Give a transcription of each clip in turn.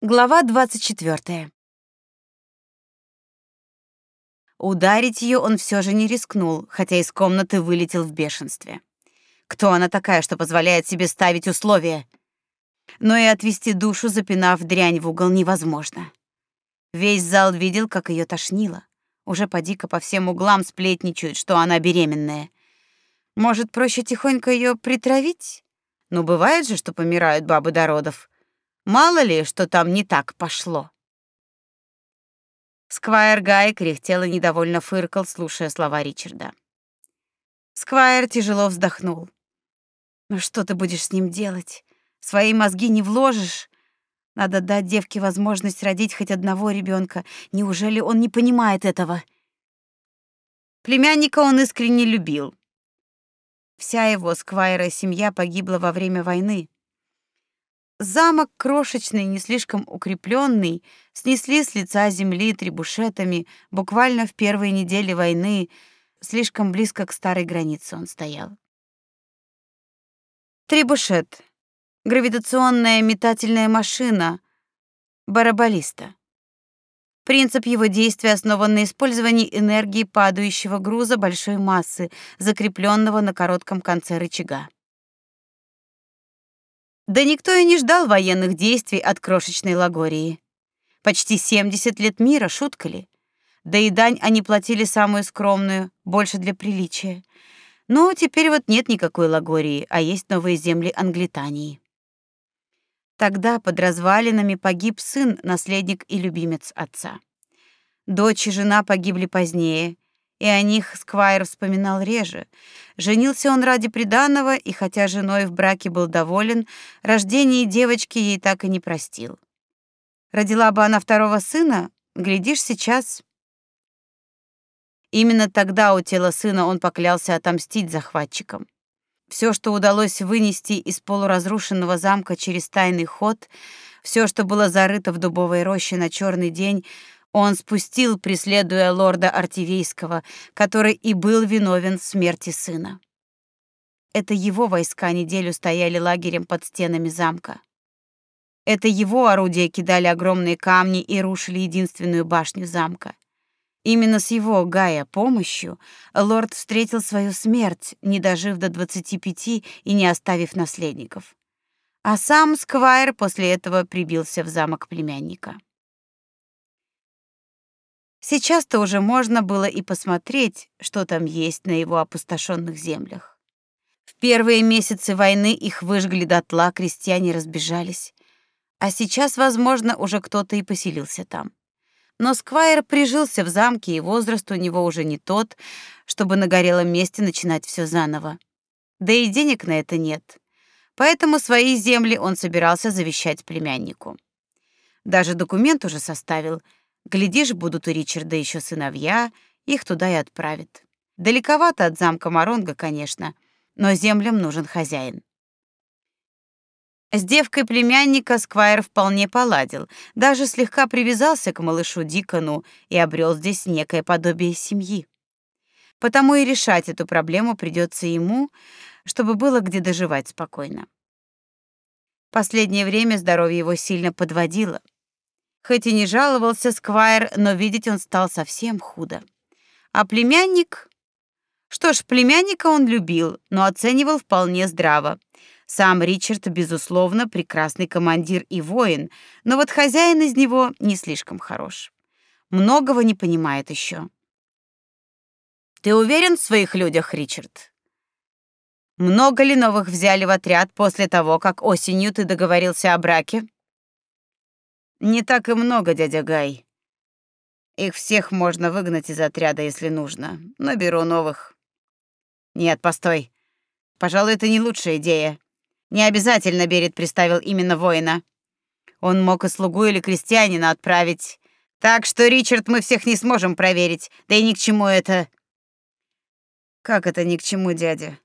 Глава 24. Ударить ее он все же не рискнул, хотя из комнаты вылетел в бешенстве. Кто она такая, что позволяет себе ставить условия? Но и отвести душу, запинав дрянь в угол, невозможно. Весь зал видел, как ее тошнило. Уже поди-ка по всем углам сплетничают, что она беременная. Может, проще тихонько ее притравить? Ну, бывает же, что помирают бабы до родов. Мало ли, что там не так пошло. Сквайр Гай кряхтел и недовольно фыркал, слушая слова Ричарда. Сквайр тяжело вздохнул. «Ну что ты будешь с ним делать? Свои мозги не вложишь. Надо дать девке возможность родить хоть одного ребенка. Неужели он не понимает этого?» Племянника он искренне любил. Вся его Сквайра семья погибла во время войны. Замок крошечный, не слишком укрепленный, снесли с лица земли трибушетами буквально в первые недели войны, слишком близко к старой границе он стоял. Трибушет гравитационная метательная машина барабалиста. Принцип его действия основан на использовании энергии падающего груза большой массы, закрепленного на коротком конце рычага. Да никто и не ждал военных действий от крошечной Лагории. Почти 70 лет мира, шутка ли? Да и дань они платили самую скромную, больше для приличия. Но теперь вот нет никакой Лагории, а есть новые земли Англитании. Тогда под развалинами погиб сын, наследник и любимец отца. Дочь и жена погибли позднее, и о них Сквайр вспоминал реже. Женился он ради приданого, и хотя женой в браке был доволен, рождение девочки ей так и не простил. Родила бы она второго сына, глядишь, сейчас... Именно тогда у тела сына он поклялся отомстить захватчикам. Все, что удалось вынести из полуразрушенного замка через тайный ход, все, что было зарыто в дубовой роще на черный день — он спустил, преследуя лорда Артивейского, который и был виновен в смерти сына. Это его войска неделю стояли лагерем под стенами замка. Это его орудия кидали огромные камни и рушили единственную башню замка. Именно с его Гая помощью лорд встретил свою смерть, не дожив до 25 и не оставив наследников. А сам Сквайр после этого прибился в замок племянника. Сейчас-то уже можно было и посмотреть, что там есть на его опустошенных землях. В первые месяцы войны их выжгли дотла, крестьяне разбежались. А сейчас, возможно, уже кто-то и поселился там. Но Сквайр прижился в замке, и возраст у него уже не тот, чтобы на горелом месте начинать все заново. Да и денег на это нет. Поэтому свои земли он собирался завещать племяннику. Даже документ уже составил — Глядишь, будут у Ричарда еще сыновья, их туда и отправят. Далековато от замка Маронга, конечно, но землям нужен хозяин. С девкой племянника Сквайр вполне поладил, даже слегка привязался к малышу Дикону и обрел здесь некое подобие семьи. Потому и решать эту проблему придется ему, чтобы было где доживать спокойно. Последнее время здоровье его сильно подводило — Хоть и не жаловался Сквайр, но видеть он стал совсем худо. А племянник... Что ж, племянника он любил, но оценивал вполне здраво. Сам Ричард, безусловно, прекрасный командир и воин, но вот хозяин из него не слишком хорош. Многого не понимает еще. Ты уверен в своих людях, Ричард? Много ли новых взяли в отряд после того, как осенью ты договорился о браке? Не так и много, дядя Гай. Их всех можно выгнать из отряда, если нужно. Наберу новых. Нет, постой. Пожалуй, это не лучшая идея. Не обязательно Берет приставил именно воина. Он мог и слугу или крестьянина отправить. Так что, Ричард, мы всех не сможем проверить. Да и ни к чему это. Как это ни к чему, дядя?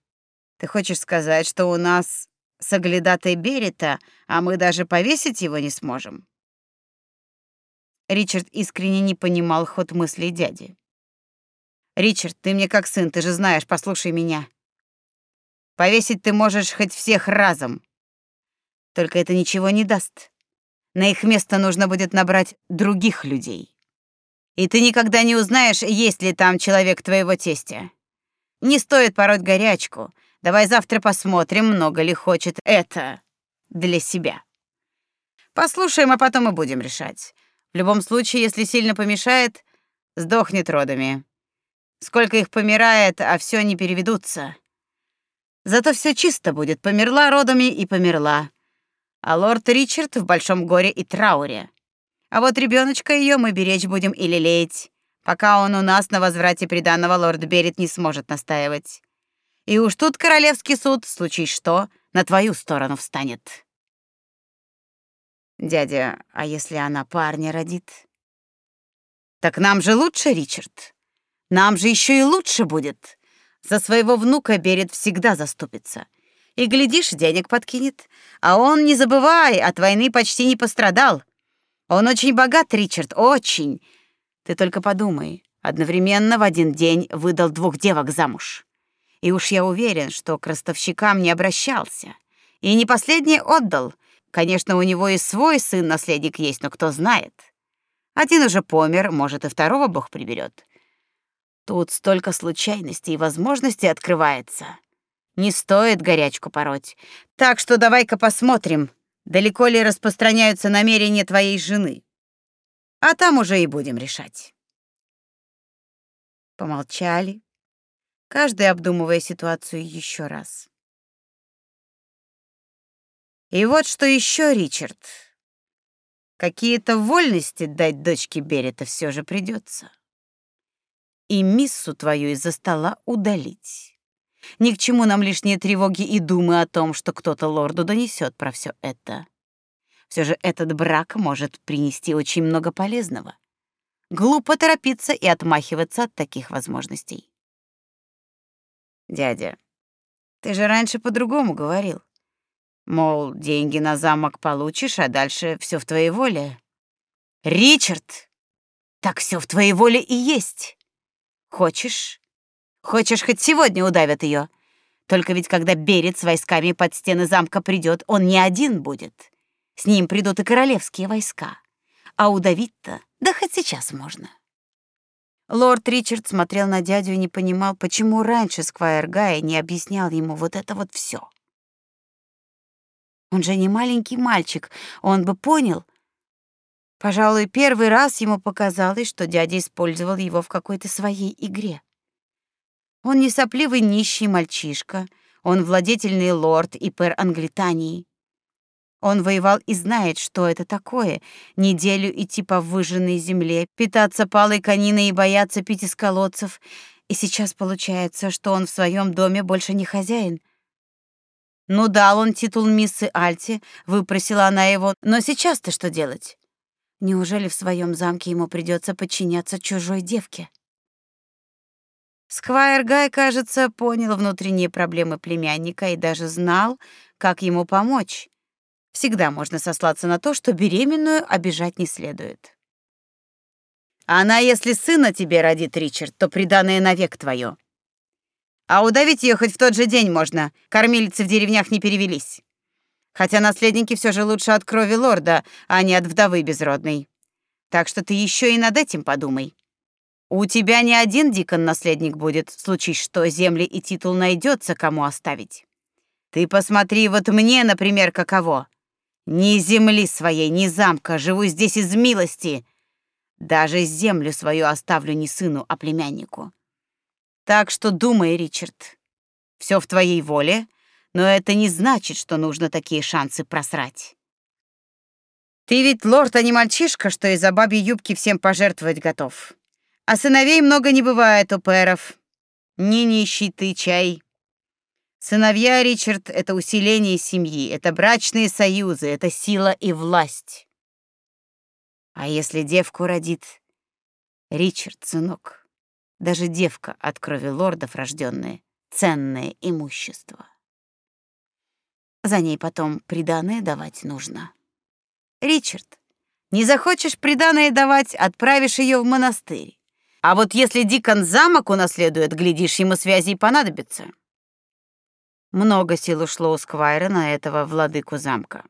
Ты хочешь сказать, что у нас соглядатай Берета, а мы даже повесить его не сможем? Ричард искренне не понимал ход мыслей дяди. «Ричард, ты мне как сын, ты же знаешь, послушай меня. Повесить ты можешь хоть всех разом. Только это ничего не даст. На их место нужно будет набрать других людей. И ты никогда не узнаешь, есть ли там человек твоего тестя. Не стоит пороть горячку. Давай завтра посмотрим, много ли хочет это для себя. Послушаем, а потом и будем решать. В любом случае, если сильно помешает, сдохнет родами. Сколько их помирает, а все не переведутся. Зато все чисто будет. Померла родами и померла. А лорд Ричард в большом горе и трауре. А вот ребеночка ее мы беречь будем и лелеять, пока он у нас на возврате приданного лорд Берет не сможет настаивать. И уж тут королевский суд, случай что, на твою сторону встанет. Дядя, а если она парня родит? Так нам же лучше, Ричард. Нам же еще и лучше будет. За своего внука Берет всегда заступится. И, глядишь, денег подкинет. А он, не забывай, от войны почти не пострадал. Он очень богат, Ричард, очень. Ты только подумай, одновременно в один день выдал двух девок замуж. И уж я уверен, что к ростовщикам не обращался. И не последний отдал. Конечно, у него и свой сын-наследник есть, но кто знает. Один уже помер, может, и второго Бог приберет. Тут столько случайностей и возможностей открывается. Не стоит горячку пороть. Так что давай-ка посмотрим, далеко ли распространяются намерения твоей жены. А там уже и будем решать. Помолчали, каждый обдумывая ситуацию еще раз. И вот что еще, Ричард. Какие-то вольности дать дочке Берета все же придется. И миссу твою из-за стола удалить. Ни к чему нам лишние тревоги и думы о том, что кто-то лорду донесет про все это. Все же этот брак может принести очень много полезного. Глупо торопиться и отмахиваться от таких возможностей. Дядя, ты же раньше по-другому говорил. Мол, деньги на замок получишь, а дальше все в твоей воле. Ричард, так все в твоей воле и есть. Хочешь, Хочешь, хоть сегодня удавят ее. Только ведь когда Берет с войсками под стены замка придет, он не один будет. С ним придут и королевские войска. А удавить-то, да хоть сейчас можно. Лорд Ричард смотрел на дядю и не понимал, почему раньше Сквайр Гай не объяснял ему вот это вот все. Он же не маленький мальчик, он бы понял. Пожалуй, первый раз ему показалось, что дядя использовал его в какой-то своей игре. Он не сопливый нищий мальчишка, он владетельный лорд и пэр Англитании. Он воевал и знает, что это такое — неделю идти по выжженной земле, питаться палой кониной и бояться пить из колодцев. И сейчас получается, что он в своем доме больше не хозяин. Ну, дал он титул миссы Альти, выпросила она его, но сейчас-то что делать? Неужели в своем замке ему придется подчиняться чужой девке? Сквайр Гай, кажется, понял внутренние проблемы племянника и даже знал, как ему помочь. Всегда можно сослаться на то, что беременную обижать не следует. Она, если сына тебе родит, Ричард, то приданое навек твое. А удавить ее хоть в тот же день можно. Кормилицы в деревнях не перевелись. Хотя наследники все же лучше от крови лорда, а не от вдовы безродной. Так что ты еще и над этим подумай. У тебя не один дикон-наследник будет, случись что, земли и титул найдется, кому оставить. Ты посмотри вот мне, например, каково. Ни земли своей, ни замка, живу здесь из милости. Даже землю свою оставлю не сыну, а племяннику. Так что думай, Ричард. Все в твоей воле, но это не значит, что нужно такие шансы просрать. Ты ведь лорд, а не мальчишка, что из-за бабьей юбки всем пожертвовать готов. А сыновей много не бывает у пэров. Не нищий ты чай. Сыновья, Ричард, — это усиление семьи, это брачные союзы, это сила и власть. А если девку родит? Ричард, сынок, даже девка от крови лордов рожденная, ценное имущество. За ней потом приданое давать нужно. Ричард, не захочешь приданое давать, отправишь ее в монастырь. А вот если Дикон замок унаследует, глядишь, ему связей понадобится. Много сил ушло у Сквайра на этого владыку замка.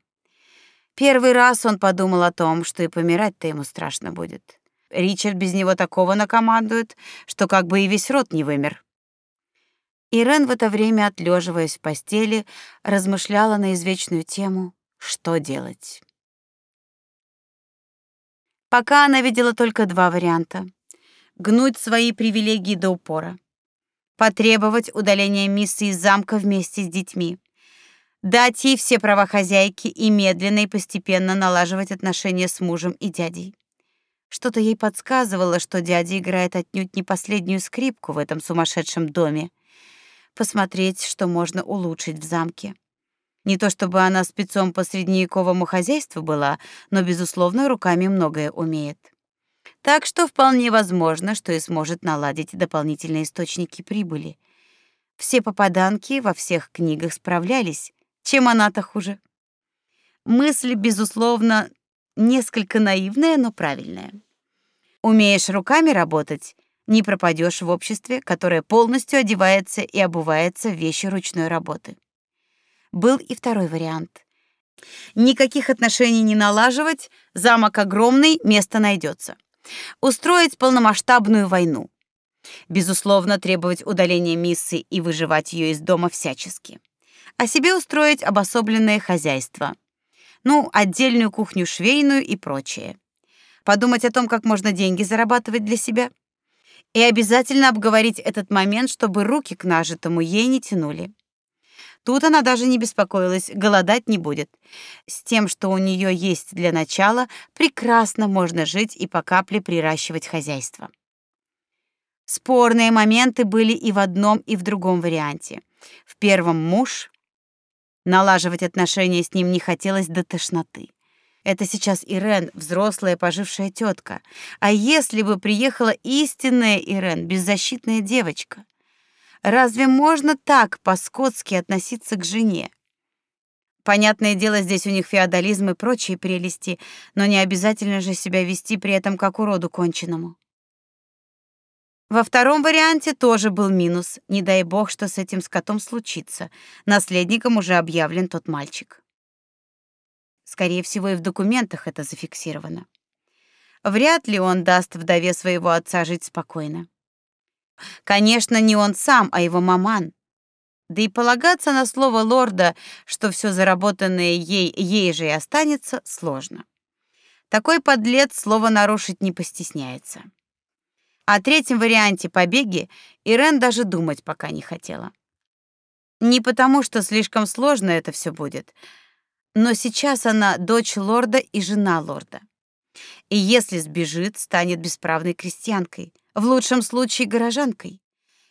Первый раз он подумал о том, что и помирать-то ему страшно будет. Ричард без него такого накомандует, что как бы и весь род не вымер. Ирен в это время, отлеживаясь в постели, размышляла на извечную тему «Что делать?». Пока она видела только два варианта — гнуть свои привилегии до упора, потребовать удаления миссы из замка вместе с детьми, дать ей все права хозяйки и медленно и постепенно налаживать отношения с мужем и дядей. Что-то ей подсказывало, что дядя играет отнюдь не последнюю скрипку в этом сумасшедшем доме. Посмотреть, что можно улучшить в замке. Не то чтобы она спецом по средневековому хозяйству была, но безусловно, руками многое умеет. Так что вполне возможно, что и сможет наладить дополнительные источники прибыли. Все попаданки во всех книгах справлялись, чем она-то хуже. Мысль, безусловно, несколько наивная, но правильная. Умеешь руками работать, не пропадешь в обществе, которое полностью одевается и обувается в вещи ручной работы. Был и второй вариант. Никаких отношений не налаживать, замок огромный, место найдется. Устроить полномасштабную войну. Безусловно, требовать удаления миссы и выживать ее из дома всячески. А себе устроить обособленное хозяйство ну, отдельную кухню швейную и прочее. Подумать о том, как можно деньги зарабатывать для себя. И обязательно обговорить этот момент, чтобы руки к нажитому ей не тянули. Тут она даже не беспокоилась, голодать не будет. С тем, что у нее есть для начала, прекрасно можно жить и по капле приращивать хозяйство. Спорные моменты были и в одном, и в другом варианте. В первом муж, Налаживать отношения с ним не хотелось до тошноты. Это сейчас Ирен, взрослая пожившая тетка. А если бы приехала истинная Ирен, беззащитная девочка? Разве можно так по-скотски относиться к жене? Понятное дело, здесь у них феодализм и прочие прелести, но не обязательно же себя вести при этом как уроду конченному. Во втором варианте тоже был минус. Не дай бог, что с этим скотом случится. Наследником уже объявлен тот мальчик. Скорее всего, и в документах это зафиксировано. Вряд ли он даст вдове своего отца жить спокойно. Конечно, не он сам, а его маман. Да и полагаться на слово лорда, что все заработанное ей ей же и останется, сложно. Такой подлец слово нарушить не постесняется. О третьем варианте побеги Ирен даже думать пока не хотела. Не потому, что слишком сложно это все будет, но сейчас она дочь лорда и жена лорда. И если сбежит, станет бесправной крестьянкой, в лучшем случае горожанкой.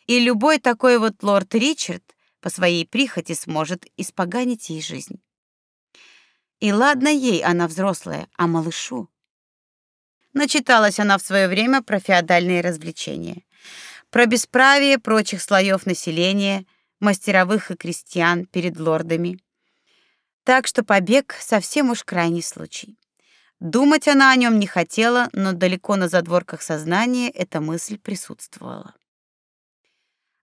И любой такой вот лорд Ричард по своей прихоти сможет испоганить ей жизнь. И ладно ей, она взрослая, а малышу Начиталась она в свое время про феодальные развлечения, про бесправие прочих слоев населения, мастеровых и крестьян перед лордами. Так что побег совсем уж крайний случай. Думать она о нем не хотела, но далеко на задворках сознания эта мысль присутствовала.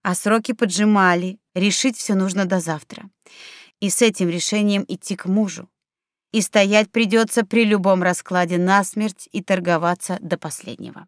А сроки поджимали, решить все нужно до завтра. И с этим решением идти к мужу, и стоять придется при любом раскладе насмерть и торговаться до последнего.